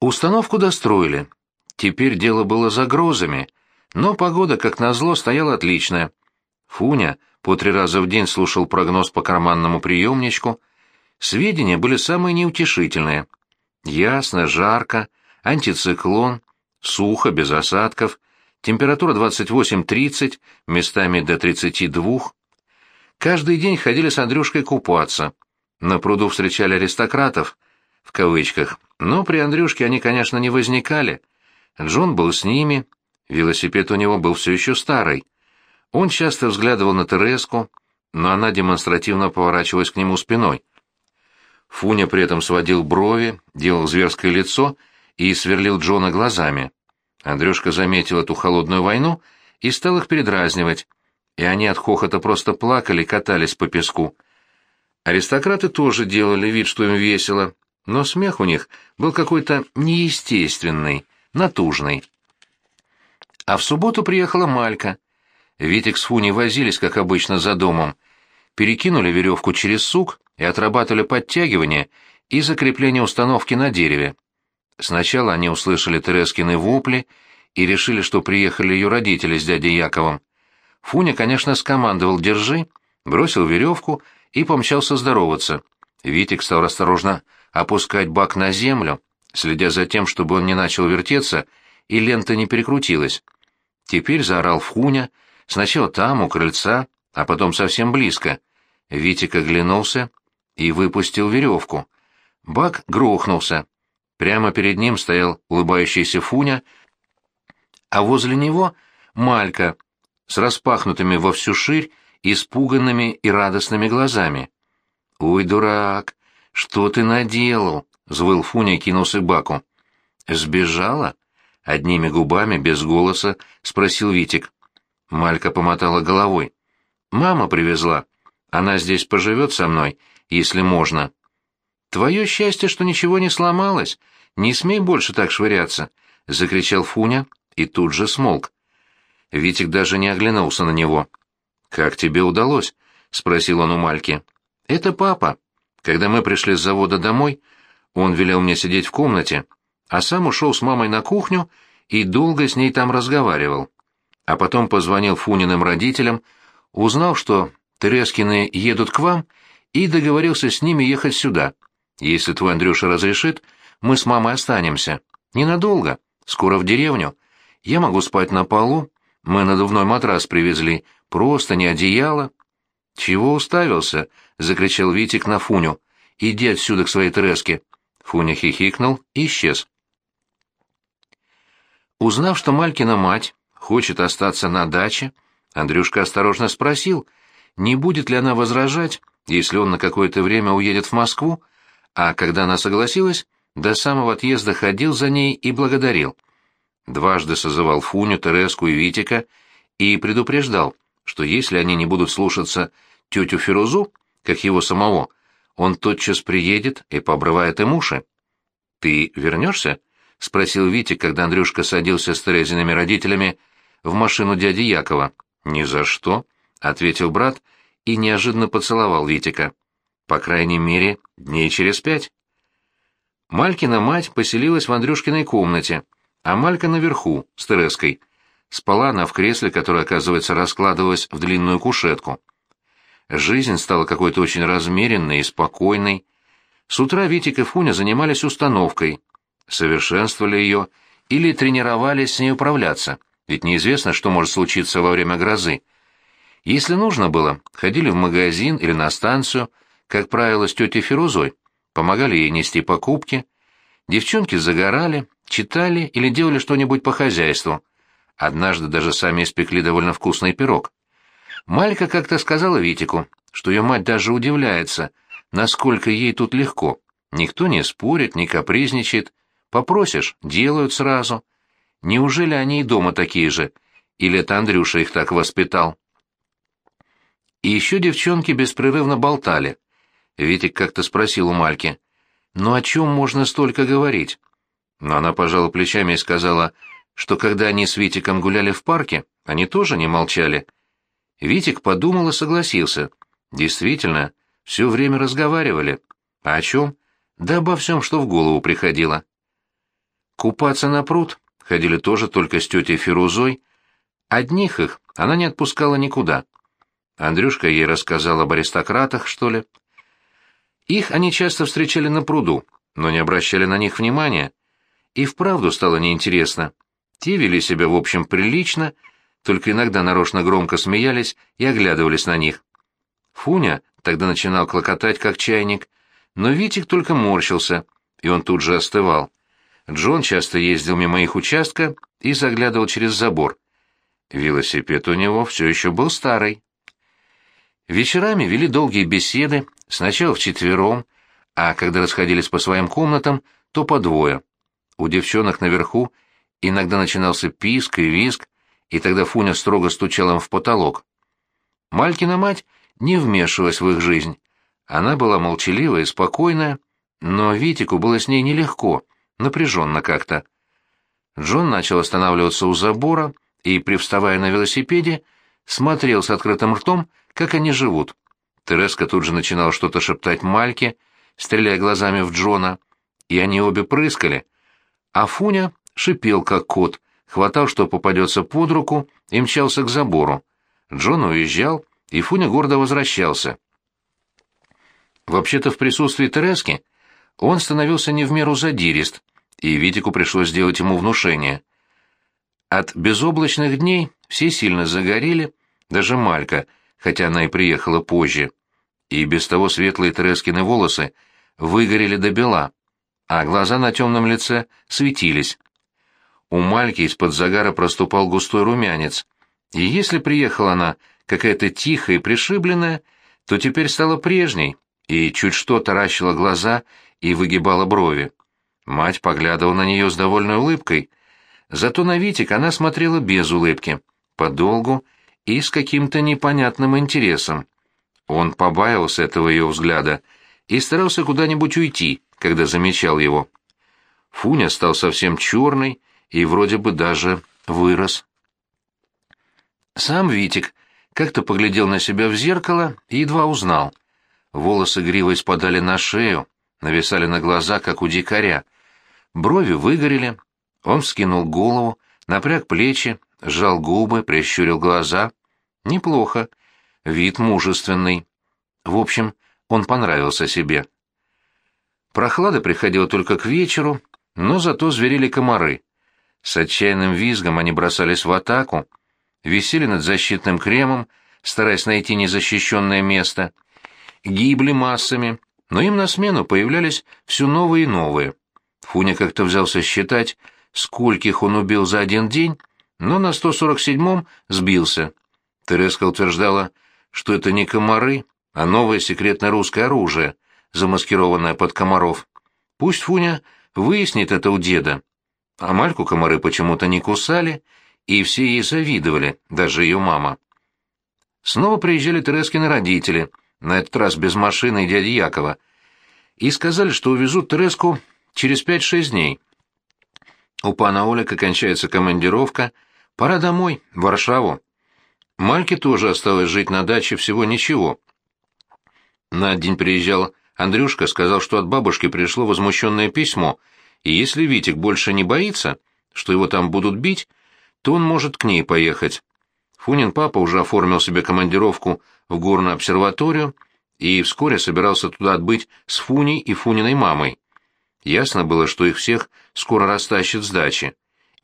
Установку достроили. Теперь дело было за грозами, но погода, как назло, стояла отличная. Фуня по три раза в день слушал прогноз по карманному приемничку. Сведения были самые неутешительные. Ясно, жарко, антициклон, сухо, без осадков, температура 28-30, местами до 32. Каждый день ходили с Андрюшкой купаться. На пруду встречали аристократов, в кавычках, но при Андрюшке они, конечно, не возникали. Джон был с ними, велосипед у него был все еще старый. Он часто взглядывал на Тереску, но она демонстративно поворачивалась к нему спиной. Фуня при этом сводил брови, делал зверское лицо и сверлил Джона глазами. Андрюшка заметил эту холодную войну и стал их передразнивать, и они от хохота просто плакали, катались по песку. Аристократы тоже делали вид, что им весело, но смех у них был какой-то неестественный, натужный. А в субботу приехала Малька. Витик с Фуней возились, как обычно, за домом. Перекинули веревку через сук и отрабатывали подтягивание и закрепление установки на дереве. Сначала они услышали Терескины вопли и решили, что приехали ее родители с дядей Яковом. Фуня, конечно, скомандовал «держи», бросил веревку и помчался здороваться. Витик стал осторожно опускать бак на землю, следя за тем, чтобы он не начал вертеться и лента не перекрутилась. Теперь заорал Фуня, сначала там, у крыльца, а потом совсем близко. Витик оглянулся и выпустил веревку. Бак грохнулся. Прямо перед ним стоял улыбающийся Фуня, а возле него Малька с распахнутыми во всю ширь, испуганными и радостными глазами. «Ой, дурак, что ты наделал?» — взвыл Фуня и кинулся к Баку. «Сбежала?» — одними губами, без голоса, спросил Витик. Малька помотала головой. «Мама привезла. Она здесь поживет со мной, если можно». «Твое счастье, что ничего не сломалось. Не смей больше так швыряться», — закричал Фуня и тут же смолк. Витик даже не оглянулся на него. «Как тебе удалось?» — спросил он у Мальки. «Это папа. Когда мы пришли с завода домой, он велел мне сидеть в комнате, а сам ушел с мамой на кухню и долго с ней там разговаривал. А потом позвонил Фуниным родителям, узнал, что Терескины едут к вам, и договорился с ними ехать сюда. Если твой Андрюша разрешит, мы с мамой останемся. Ненадолго. Скоро в деревню. Я могу спать на полу. Мы надувной матрас привезли. Просто не одеяло. «Чего уставился?» — закричал Витик на Фуню. «Иди отсюда к своей Тереске». Фуня хихикнул и исчез. Узнав, что Малькина мать хочет остаться на даче, Андрюшка осторожно спросил, не будет ли она возражать, если он на какое-то время уедет в Москву, а когда она согласилась, до самого отъезда ходил за ней и благодарил. Дважды созывал Фуню, Тереску и Витика и предупреждал, что если они не будут слушаться тетю Фирузу, как его самого, он тотчас приедет и пообрывает им уши. «Ты вернешься?» — спросил Витя, когда Андрюшка садился с Терезиными родителями в машину дяди Якова. «Ни за что», — ответил брат и неожиданно поцеловал Витика. «По крайней мере, дней через пять». Малькина мать поселилась в Андрюшкиной комнате, а Малька наверху, с Тереской. Спала она в кресле, которое, оказывается, раскладывалось в длинную кушетку. Жизнь стала какой-то очень размеренной и спокойной. С утра Витик и Фуня занимались установкой, совершенствовали ее или тренировались с ней управляться, ведь неизвестно, что может случиться во время грозы. Если нужно было, ходили в магазин или на станцию, как правило, с тетей Фирузой, помогали ей нести покупки. Девчонки загорали, читали или делали что-нибудь по хозяйству. Однажды даже сами испекли довольно вкусный пирог. Малька как-то сказала Витику, что ее мать даже удивляется, насколько ей тут легко. Никто не спорит, не капризничает. Попросишь — делают сразу. Неужели они и дома такие же? Или это Андрюша их так воспитал? И еще девчонки беспрерывно болтали. Витик как-то спросил у Мальки, «Ну о чем можно столько говорить?» Но она пожала плечами и сказала, что когда они с Витиком гуляли в парке, они тоже не молчали. Витик подумал и согласился. Действительно, все время разговаривали. А о чем? Да обо всем, что в голову приходило. Купаться на пруд ходили тоже только с тетей Фирузой. Одних их она не отпускала никуда. Андрюшка ей рассказал об аристократах, что ли. Их они часто встречали на пруду, но не обращали на них внимания. И вправду стало неинтересно. Те вели себя, в общем, прилично, только иногда нарочно громко смеялись и оглядывались на них. Фуня тогда начинал клокотать, как чайник, но Витик только морщился, и он тут же остывал. Джон часто ездил мимо их участка и заглядывал через забор. Велосипед у него все еще был старый. Вечерами вели долгие беседы, сначала вчетвером, а когда расходились по своим комнатам, то по двое. У девчонок наверху иногда начинался писк и визг, и тогда Фуня строго стучал им в потолок. Малькина мать не вмешивалась в их жизнь. Она была молчаливая и спокойная, но Витику было с ней нелегко, напряженно как-то. Джон начал останавливаться у забора и, привставая на велосипеде, смотрел с открытым ртом, как они живут. Тереска тут же начинала что-то шептать Мальке, стреляя глазами в Джона, и они обе прыскали, а Фуня шипел, как кот, хватал, что попадется под руку, и мчался к забору. Джон уезжал, и Фуня гордо возвращался. Вообще-то в присутствии Терески он становился не в меру задирист, и Витику пришлось сделать ему внушение. От безоблачных дней все сильно загорели, даже Малька, хотя она и приехала позже. И без того светлые Терескины волосы выгорели до бела, а глаза на темном лице светились. У Мальки из-под загара проступал густой румянец, и если приехала она какая-то тихая и пришибленная, то теперь стала прежней, и чуть что таращила глаза и выгибала брови. Мать поглядывала на нее с довольной улыбкой, зато на Витик она смотрела без улыбки, подолгу и с каким-то непонятным интересом. Он побаивался этого ее взгляда и старался куда-нибудь уйти, когда замечал его. Фуня стал совсем черный и вроде бы даже вырос. Сам Витик как-то поглядел на себя в зеркало и едва узнал. Волосы гривой спадали на шею, нависали на глаза, как у дикаря. Брови выгорели, он вскинул голову, напряг плечи, сжал губы, прищурил глаза. Неплохо. Вид мужественный. В общем, он понравился себе. Прохлада приходила только к вечеру, но зато зверели комары. С отчаянным визгом они бросались в атаку, висели над защитным кремом, стараясь найти незащищенное место, гибли массами, но им на смену появлялись все новые и новые. Фуня как-то взялся считать, скольких он убил за один день, но на 147-м сбился. Тереска утверждала, что это не комары, а новое секретное русское оружие, замаскированное под комаров. Пусть Фуня выяснит это у деда. А Мальку комары почему-то не кусали, и все ей завидовали, даже ее мама. Снова приезжали Терескины родители, на этот раз без машины и дяди Якова, и сказали, что увезут Тереску через пять-шесть дней. У пана Олика кончается командировка, пора домой, в Варшаву. Мальке тоже осталось жить на даче всего ничего. На день приезжал Андрюшка, сказал, что от бабушки пришло возмущенное письмо, и если Витик больше не боится, что его там будут бить, то он может к ней поехать. Фунин папа уже оформил себе командировку в горную обсерваторию и вскоре собирался туда отбыть с Фуней и Фуниной мамой. Ясно было, что их всех скоро растащат с дачи.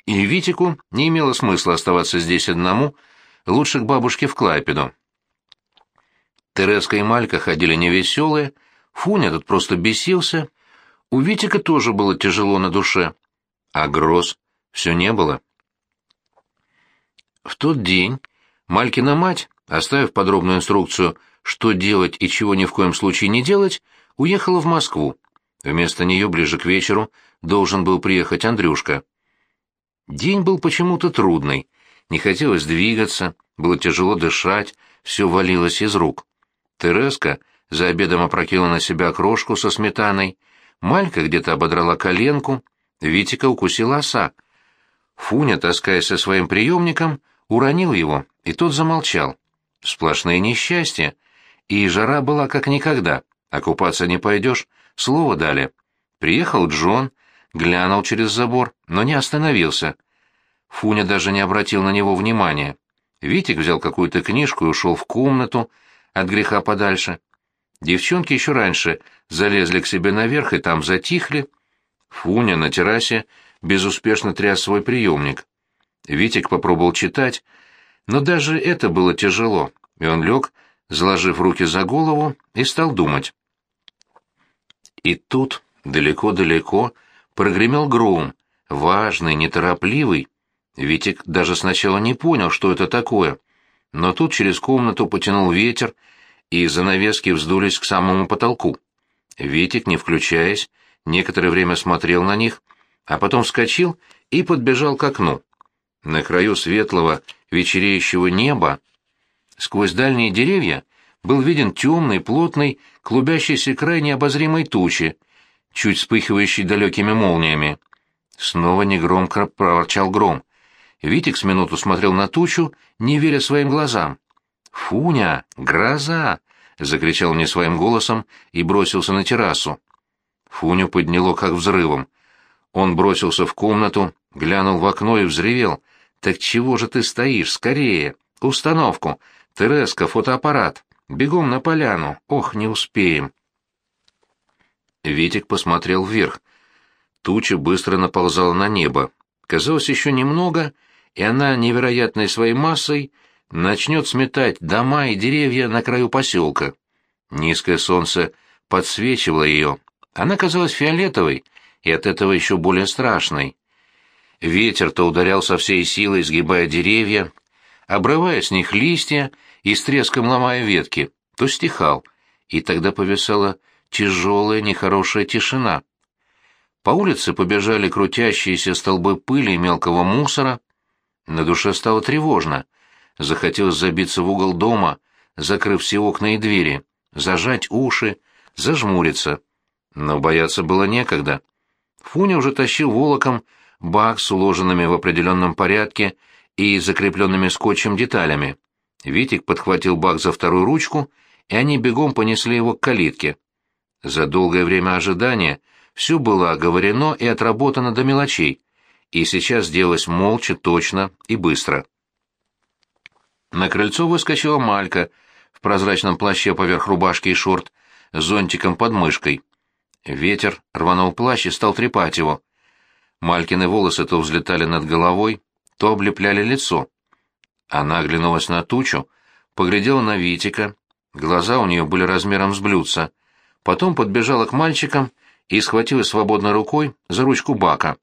И Витику не имело смысла оставаться здесь одному, лучше к бабушке в Клайпеду. Тереска и Малька ходили невеселые, Фуня тут просто бесился, у Витика тоже было тяжело на душе, а гроз все не было. В тот день Малькина мать, оставив подробную инструкцию, что делать и чего ни в коем случае не делать, уехала в Москву. Вместо нее ближе к вечеру должен был приехать Андрюшка. День был почему-то трудный, не хотелось двигаться, было тяжело дышать, все валилось из рук. Тереска за обедом опрокинула на себя крошку со сметаной, Малька где-то ободрала коленку, Витика укусила оса. Фуня, таскаясь со своим приемником, уронил его, и тот замолчал. Сплошные несчастья. И жара была как никогда. Окупаться не пойдешь, слово дали. Приехал Джон, глянул через забор, но не остановился. Фуня даже не обратил на него внимания. Витик взял какую-то книжку и ушел в комнату, от греха подальше. Девчонки еще раньше залезли к себе наверх и там затихли. Фуня на террасе безуспешно тряс свой приемник. Витик попробовал читать, но даже это было тяжело, и он лег, заложив руки за голову, и стал думать. И тут, далеко-далеко, прогремел гром, важный, неторопливый. Витик даже сначала не понял, что это такое, но тут через комнату потянул ветер, и занавески вздулись к самому потолку. Витик, не включаясь, некоторое время смотрел на них, а потом вскочил и подбежал к окну. На краю светлого вечереющего неба, сквозь дальние деревья, был виден темный, плотный, клубящийся край необозримой тучи, чуть вспыхивающий далекими молниями. Снова негромко проворчал гром. Витик с минуту смотрел на тучу, не веря своим глазам. «Фуня! Гроза!» — закричал мне своим голосом и бросился на террасу. Фуню подняло как взрывом. Он бросился в комнату, глянул в окно и взревел. «Так чего же ты стоишь? Скорее! Установку! Тереска, фотоаппарат! Бегом на поляну! Ох, не успеем!» Витик посмотрел вверх. Туча быстро наползала на небо. Казалось, еще немного, и она невероятной своей массой начнет сметать дома и деревья на краю поселка. Низкое солнце подсвечивало ее. Она казалась фиолетовой и от этого еще более страшной. Ветер то ударял со всей силой, сгибая деревья, обрывая с них листья и с треском ломая ветки, то стихал, и тогда повисала тяжелая нехорошая тишина. По улице побежали крутящиеся столбы пыли и мелкого мусора. На душе стало тревожно. Захотелось забиться в угол дома, закрыв все окна и двери, зажать уши, зажмуриться. Но бояться было некогда. Фуня уже тащил волоком бак с уложенными в определенном порядке и закрепленными скотчем деталями. Витик подхватил бак за вторую ручку, и они бегом понесли его к калитке. За долгое время ожидания все было оговорено и отработано до мелочей, и сейчас делалось молча, точно и быстро. На крыльцо выскочила Малька в прозрачном плаще поверх рубашки и шорт, с зонтиком под мышкой. Ветер рванул плащ и стал трепать его. Малькины волосы то взлетали над головой, то облепляли лицо. Она оглянулась на тучу, поглядела на Витика, глаза у нее были размером с блюдца, потом подбежала к мальчикам и схватила свободной рукой за ручку бака.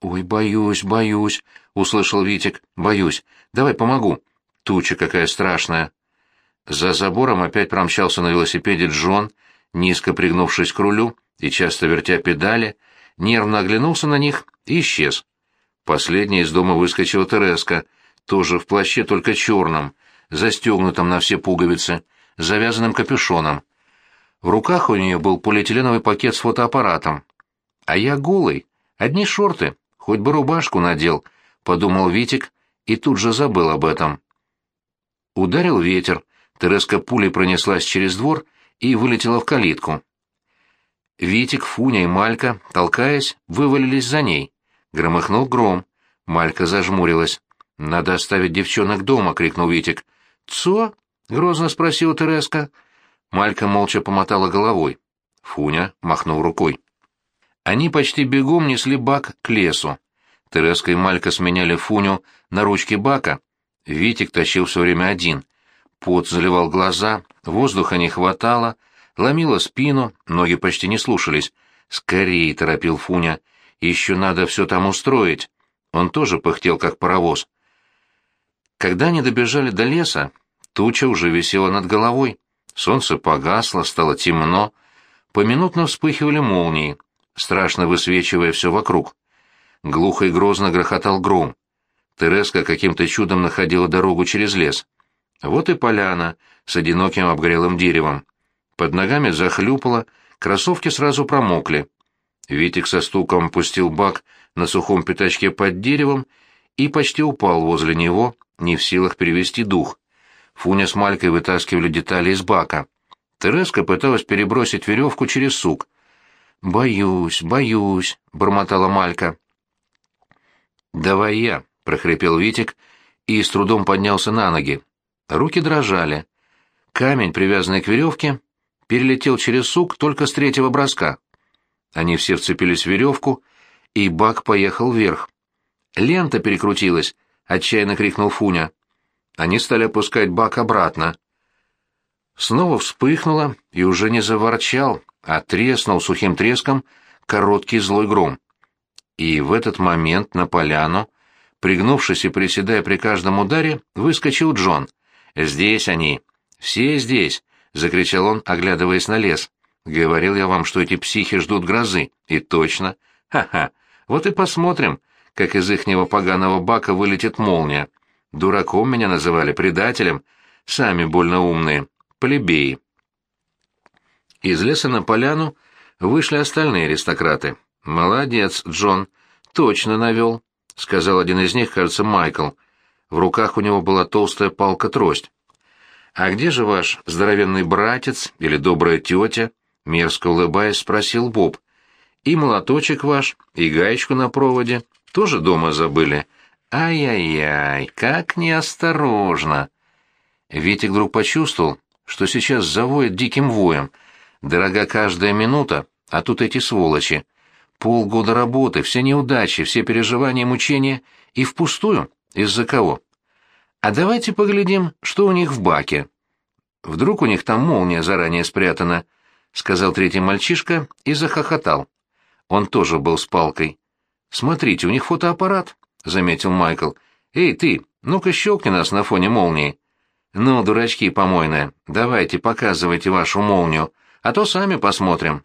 «Ой, боюсь, боюсь», — услышал Витик, — «боюсь. Давай помогу». Туча какая страшная. За забором опять промчался на велосипеде Джон, низко пригнувшись к рулю и часто вертя педали, нервно оглянулся на них и исчез. Последняя из дома выскочила Тереска, тоже в плаще, только черном, застегнутом на все пуговицы, завязанным капюшоном. В руках у нее был полиэтиленовый пакет с фотоаппаратом. А я голый, одни шорты, хоть бы рубашку надел, — подумал Витик и тут же забыл об этом. Ударил ветер, Тереска пулей пронеслась через двор и вылетела в калитку. Витик, Фуня и Малька, толкаясь, вывалились за ней. Громыхнул гром. Малька зажмурилась. «Надо оставить девчонок дома!» — крикнул Витик. «Цо?» — грозно спросила Тереска. Малька молча помотала головой. Фуня махнул рукой. Они почти бегом несли бак к лесу. Тереска и Малька сменяли Фуню на ручке бака, Витик тащил все время один. Пот заливал глаза, воздуха не хватало, ломило спину, ноги почти не слушались. «Скорее!» — торопил Фуня. «Еще надо все там устроить». Он тоже пыхтел, как паровоз. Когда они добежали до леса, туча уже висела над головой. Солнце погасло, стало темно. Поминутно вспыхивали молнии, страшно высвечивая все вокруг. Глухо и грозно грохотал гром. Тереска каким-то чудом находила дорогу через лес. Вот и поляна с одиноким обгорелым деревом. Под ногами захлюпало, кроссовки сразу промокли. Витик со стуком пустил бак на сухом пятачке под деревом и почти упал возле него, не в силах перевести дух. Фуня с Малькой вытаскивали детали из бака. Тереска пыталась перебросить веревку через сук. «Боюсь, боюсь», — бормотала Малька. «Давай я», — прохрипел Витик и с трудом поднялся на ноги. Руки дрожали. Камень, привязанный к веревке, перелетел через сук только с третьего броска. Они все вцепились в веревку, и бак поехал вверх. «Лента перекрутилась!» — отчаянно крикнул Фуня. Они стали опускать бак обратно. Снова вспыхнуло и уже не заворчал, а треснул сухим треском короткий злой гром. И в этот момент на поляну, пригнувшись и приседая при каждом ударе, выскочил Джон. «Здесь они! Все здесь!» — закричал он, оглядываясь на лес. «Говорил я вам, что эти психи ждут грозы. И точно! Ха-ха! Вот и посмотрим, как из ихнего поганого бака вылетит молния. Дураком меня называли, предателем. Сами больно умные. Плебеи!» Из леса на поляну вышли остальные аристократы. «Молодец, Джон, точно навел», — сказал один из них, кажется, Майкл. В руках у него была толстая палка-трость. «А где же ваш здоровенный братец или добрая тетя?» — мерзко улыбаясь, спросил Боб. «И молоточек ваш, и гаечку на проводе тоже дома забыли. Ай-яй-яй, как неосторожно!» Витик вдруг почувствовал, что сейчас завоет диким воем — Дорога каждая минута, а тут эти сволочи. Полгода работы, все неудачи, все переживания, мучения и впустую. Из-за кого? А давайте поглядим, что у них в баке. Вдруг у них там молния заранее спрятана, сказал третий мальчишка и захохотал. Он тоже был с палкой. Смотрите, у них фотоаппарат, заметил Майкл. Эй, ты, ну-ка щелкни нас на фоне молнии. Ну, дурачки помойные, давайте показывайте вашу молнию, а то сами посмотрим».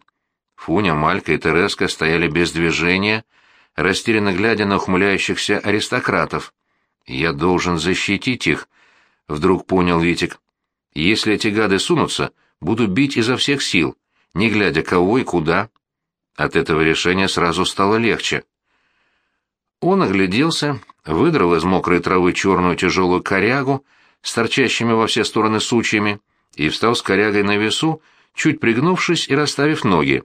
Фуня, Малька и Тереска стояли без движения, растерянно глядя на ухмыляющихся аристократов. «Я должен защитить их», — вдруг понял Витик. «Если эти гады сунутся, буду бить изо всех сил, не глядя кого и куда». От этого решения сразу стало легче. Он огляделся, выдрал из мокрой травы черную тяжелую корягу с торчащими во все стороны сучьями и встал с корягой на весу, чуть пригнувшись и расставив ноги.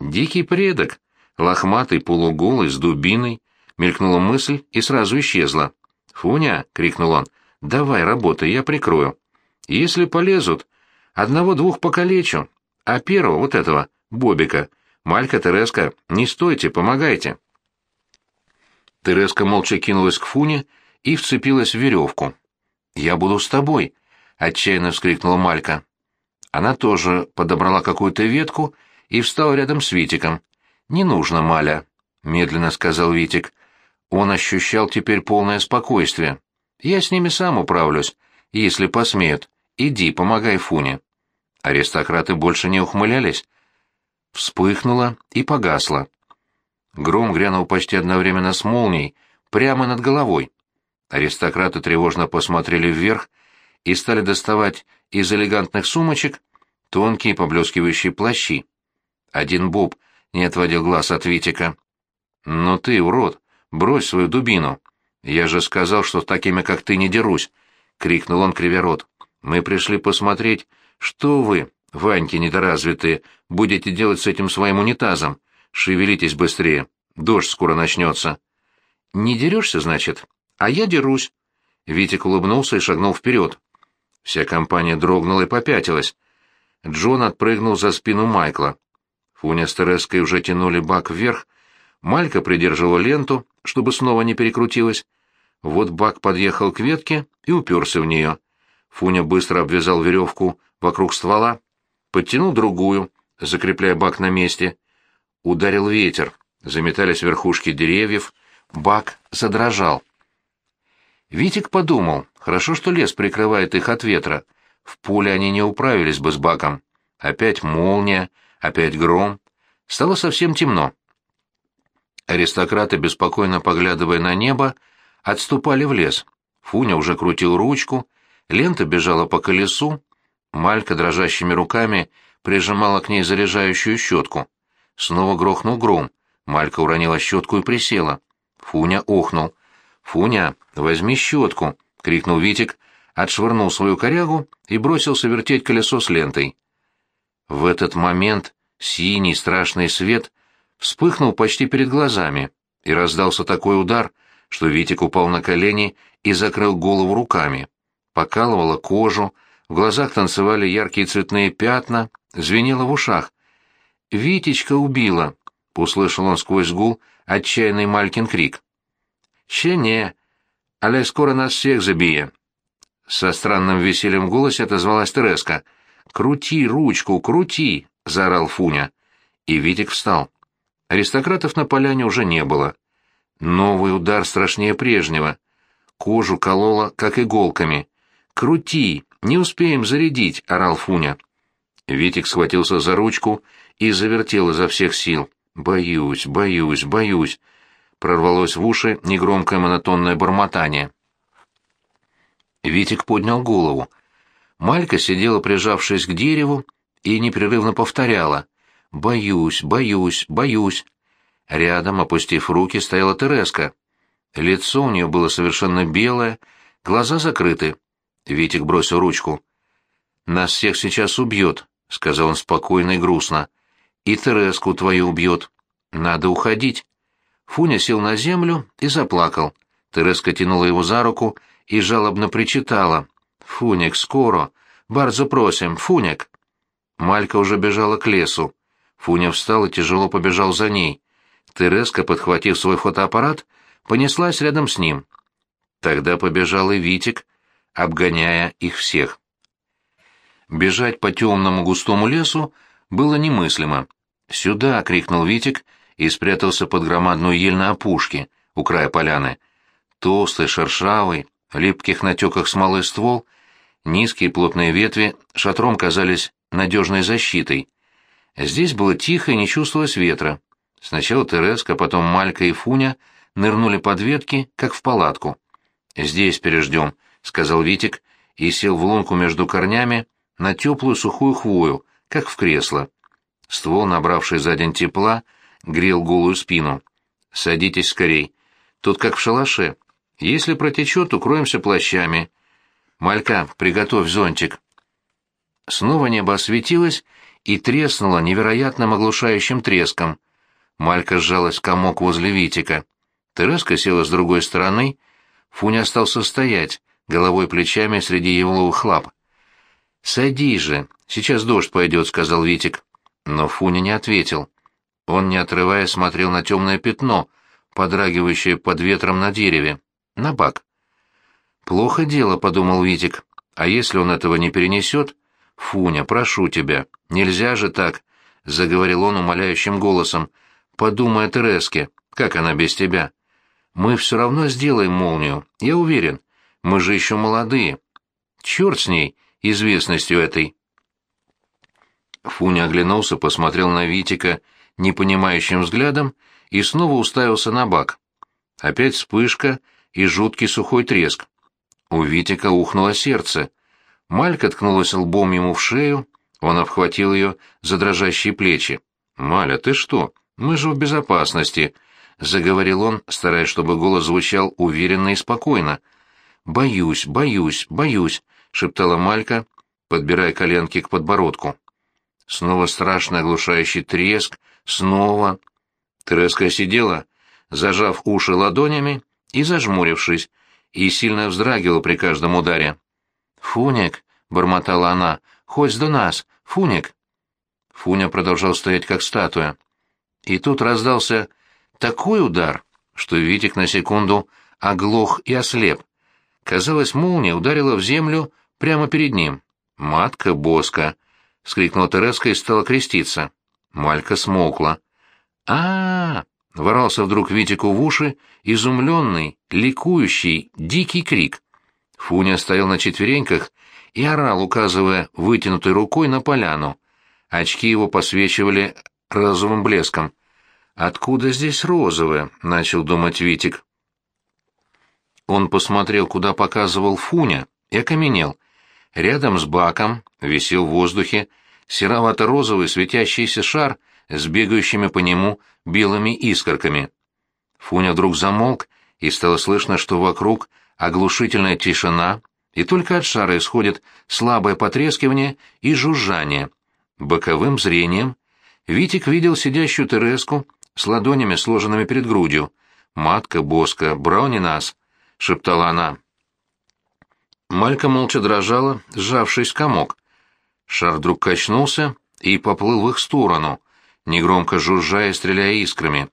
«Дикий предок, лохматый, полуголый, с дубиной», — мелькнула мысль и сразу исчезла. «Фуня!» — крикнул он. «Давай, работай, я прикрою. Если полезут, одного-двух покалечу, а первого, вот этого, Бобика, Малька, Тереска, не стойте, помогайте». Тереска молча кинулась к Фуне и вцепилась в веревку. «Я буду с тобой!» — отчаянно вскрикнула Малька. Она тоже подобрала какую-то ветку и встала рядом с Витиком. «Не нужно, Маля», — медленно сказал Витик. Он ощущал теперь полное спокойствие. «Я с ними сам управлюсь, если посмеют. Иди, помогай Фуне». Аристократы больше не ухмылялись. Вспыхнуло и погасло. Гром грянул почти одновременно с молнией, прямо над головой. Аристократы тревожно посмотрели вверх и стали доставать из элегантных сумочек тонкие поблескивающие плащи. Один Боб не отводил глаз от Витика. «Ну ты, урод, брось свою дубину. Я же сказал, что с такими, как ты, не дерусь!» — крикнул он, кривя «Мы пришли посмотреть, что вы, Ваньки недоразвитые, будете делать с этим своим унитазом. Шевелитесь быстрее, дождь скоро начнется». «Не дерешься, значит? А я дерусь». Витик улыбнулся и шагнул вперед. Вся компания дрогнула и попятилась. Джон отпрыгнул за спину Майкла. Фуня с Тереской уже тянули бак вверх. Малька придерживала ленту, чтобы снова не перекрутилась. Вот бак подъехал к ветке и уперся в нее. Фуня быстро обвязал веревку вокруг ствола, подтянул другую, закрепляя бак на месте. Ударил ветер, заметались верхушки деревьев, бак задрожал. Витик подумал, хорошо, что лес прикрывает их от ветра. В поле они не управились бы с баком. Опять молния, опять гром. Стало совсем темно. Аристократы, беспокойно поглядывая на небо, отступали в лес. Фуня уже крутил ручку, лента бежала по колесу, Малька дрожащими руками прижимала к ней заряжающую щетку. Снова грохнул гром. Малька уронила щетку и присела. Фуня охнул. «Фуня, возьми щетку!» — крикнул Витик, отшвырнул свою корягу и бросился вертеть колесо с лентой. В этот момент Синий страшный свет вспыхнул почти перед глазами, и раздался такой удар, что Витик упал на колени и закрыл голову руками. Покалывало кожу, в глазах танцевали яркие цветные пятна, звенело в ушах. «Витечка убила!» — услышал он сквозь гул отчаянный Малькин крик. «Ще не, але скоро нас всех забие!» Со странным весельем в голосе отозвалась Тереска. «Крути ручку, крути!» — заорал Фуня. И Витик встал. Аристократов на поляне уже не было. Новый удар страшнее прежнего. Кожу кололо, как иголками. «Крути! Не успеем зарядить!» — орал Фуня. Витик схватился за ручку и завертел изо всех сил. «Боюсь, боюсь, боюсь!» Прорвалось в уши негромкое монотонное бормотание. Витик поднял голову. Малька сидела, прижавшись к дереву, и непрерывно повторяла «Боюсь, боюсь, боюсь». Рядом, опустив руки, стояла Тереска. Лицо у нее было совершенно белое, глаза закрыты. Витик бросил ручку. «Нас всех сейчас убьет», — сказал он спокойно и грустно. «И Тереску твою убьет. Надо уходить». Фуня сел на землю и заплакал. Тереска тянула его за руку и жалобно причитала. «Фуник, скоро! Bardzo просим, Фуник!» Малька уже бежала к лесу. Фуня встал и тяжело побежал за ней. Тереска, подхватив свой фотоаппарат, понеслась рядом с ним. Тогда побежал и Витик, обгоняя их всех. Бежать по темному густому лесу было немыслимо. «Сюда!» — крикнул Витик и спрятался под громадную ель на опушке, у края поляны. Толстый, шершавый, в липких натеках смолы ствол, низкие плотные ветви шатром казались надежной защитой. Здесь было тихо и не чувствовалось ветра. Сначала Тереска, потом Малька и Фуня нырнули под ветки, как в палатку. «Здесь переждем», — сказал Витик и сел в лунку между корнями на теплую сухую хвою, как в кресло. Ствол, набравший за день тепла, грел голую спину. «Садитесь скорей. Тут как в шалаше. Если протечет, укроемся плащами. Малька, приготовь зонтик». Снова небо осветилось и треснуло невероятным оглушающим треском. Малька сжалась в комок возле Витика. Тереска села с другой стороны. Фуня остался стоять, головой плечами среди еловых лап. «Садись же, сейчас дождь пойдет», — сказал Витик. Но Фуня не ответил. Он, не отрывая, смотрел на темное пятно, подрагивающее под ветром на дереве, на бак. «Плохо дело», — подумал Витик. «А если он этого не перенесет, «Фуня, прошу тебя, нельзя же так», — заговорил он умоляющим голосом. «Подумай о Тереске, как она без тебя? Мы все равно сделаем молнию, я уверен. Мы же еще молодые. Черт с ней, известностью этой». Фуня оглянулся, посмотрел на Витика непонимающим взглядом и снова уставился на бак. Опять вспышка и жуткий сухой треск. У Витика ухнуло сердце — Малька ткнулась лбом ему в шею, он обхватил ее за дрожащие плечи. «Маля, ты что? Мы же в безопасности», — заговорил он, стараясь, чтобы голос звучал уверенно и спокойно. «Боюсь, боюсь, боюсь», — шептала Малька, подбирая коленки к подбородку. Снова страшный оглушающий треск, снова. Тереска сидела, зажав уши ладонями и зажмурившись, и сильно вздрагивала при каждом ударе. «Фуник!» — бормотала она. «Хоть до нас! Фуник!» Фуня продолжал стоять как статуя. И тут раздался такой удар, что Витик на секунду оглох и ослеп. Казалось, молния ударила в землю прямо перед ним. «Матка Боска!» — вскрикнула Тереска и стала креститься. Малька смолкла. а а, -а ворался вдруг Витику в уши изумленный, ликующий, дикий крик. Фуня стоял на четвереньках и орал, указывая вытянутой рукой на поляну. Очки его посвечивали розовым блеском. «Откуда здесь розовое?» — начал думать Витик. Он посмотрел, куда показывал Фуня, и окаменел. Рядом с баком висел в воздухе серовато-розовый светящийся шар с бегающими по нему белыми искорками. Фуня вдруг замолк, и стало слышно, что вокруг — оглушительная тишина, и только от шара исходит слабое потрескивание и жужжание. Боковым зрением Витик видел сидящую Тереску с ладонями сложенными перед грудью. «Матка, боска, брауни нас!» — шептала она. Малька молча дрожала, сжавшись в комок. Шар вдруг качнулся и поплыл в их сторону, негромко жужжая и стреляя искрами.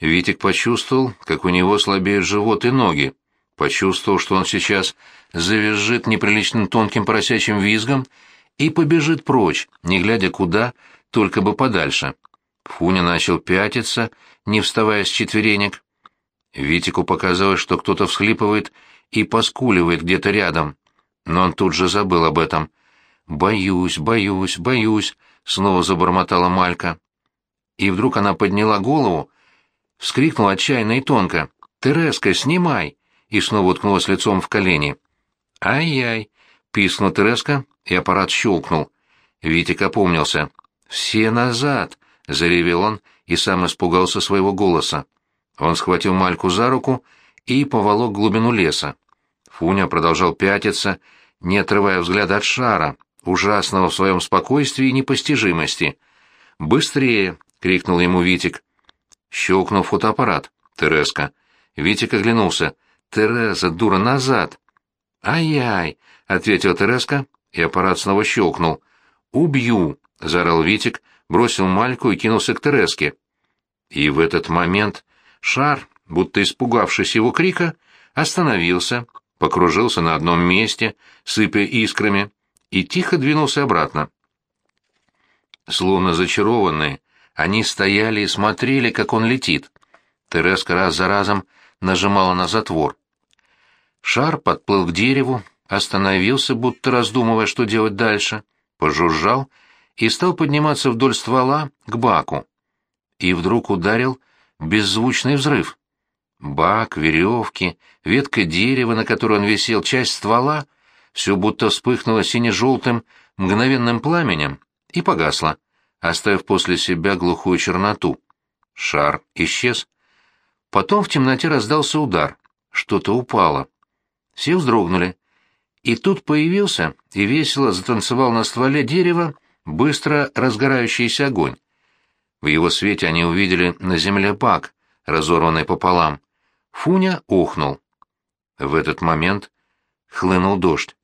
Витик почувствовал, как у него слабеют живот и ноги, почувствовал, что он сейчас завизжит неприличным тонким поросячьим визгом и побежит прочь, не глядя куда, только бы подальше. Фуня начал пятиться, не вставая с четверенек. Витику показалось, что кто-то всхлипывает и поскуливает где-то рядом. Но он тут же забыл об этом. «Боюсь, боюсь, боюсь», — снова забормотала Малька. И вдруг она подняла голову, вскрикнула отчаянно и тонко. «Тереска, снимай!» и снова уткнулась лицом в колени. «Ай-яй!» — пискнула Тереска, и аппарат щелкнул. Витик опомнился. «Все назад!» — заревел он и сам испугался своего голоса. Он схватил Мальку за руку и поволок глубину леса. Фуня продолжал пятиться, не отрывая взгляда от шара, ужасного в своем спокойствии и непостижимости. «Быстрее!» — крикнул ему Витик. Щелкнул фотоаппарат. Тереска. Витик оглянулся. «Тереза, дура, назад!» «Ай-яй!» — ответила Тереска, и аппарат снова щелкнул. «Убью!» — заорал Витик, бросил Мальку и кинулся к Тереске. И в этот момент шар, будто испугавшись его крика, остановился, покружился на одном месте, сыпя искрами, и тихо двинулся обратно. Словно зачарованные, они стояли и смотрели, как он летит. Тереска раз за разом нажимала на затвор. Шар подплыл к дереву, остановился, будто раздумывая, что делать дальше, пожужжал и стал подниматься вдоль ствола к баку. И вдруг ударил беззвучный взрыв. Бак, веревки, ветка дерева, на которой он висел, часть ствола — все будто вспыхнуло сине-желтым мгновенным пламенем и погасло, оставив после себя глухую черноту. Шар исчез. Потом в темноте раздался удар. Что-то упало. Все вздрогнули. И тут появился и весело затанцевал на стволе дерева быстро разгорающийся огонь. В его свете они увидели на земле бак, разорванный пополам. Фуня охнул. В этот момент хлынул дождь.